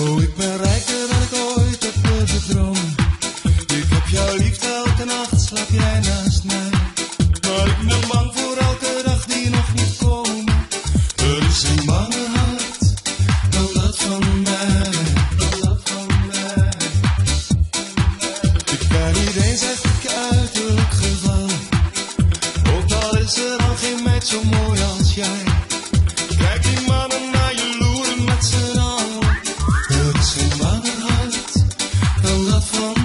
Oh, ik ben rijker dan ik ooit heb kunnen dromen. Ik heb jouw liefde elke nacht, slaap jij naast mij. Maar ik ben bang voor elke dag die nog moet komen. Er is een banger hart dan dat van mij. Dat van mij. Ik ben niet eens echt ik uiterlijk gevallen. Ook al is er al geen meid zo mooi als jij. Kijk in mijn on the.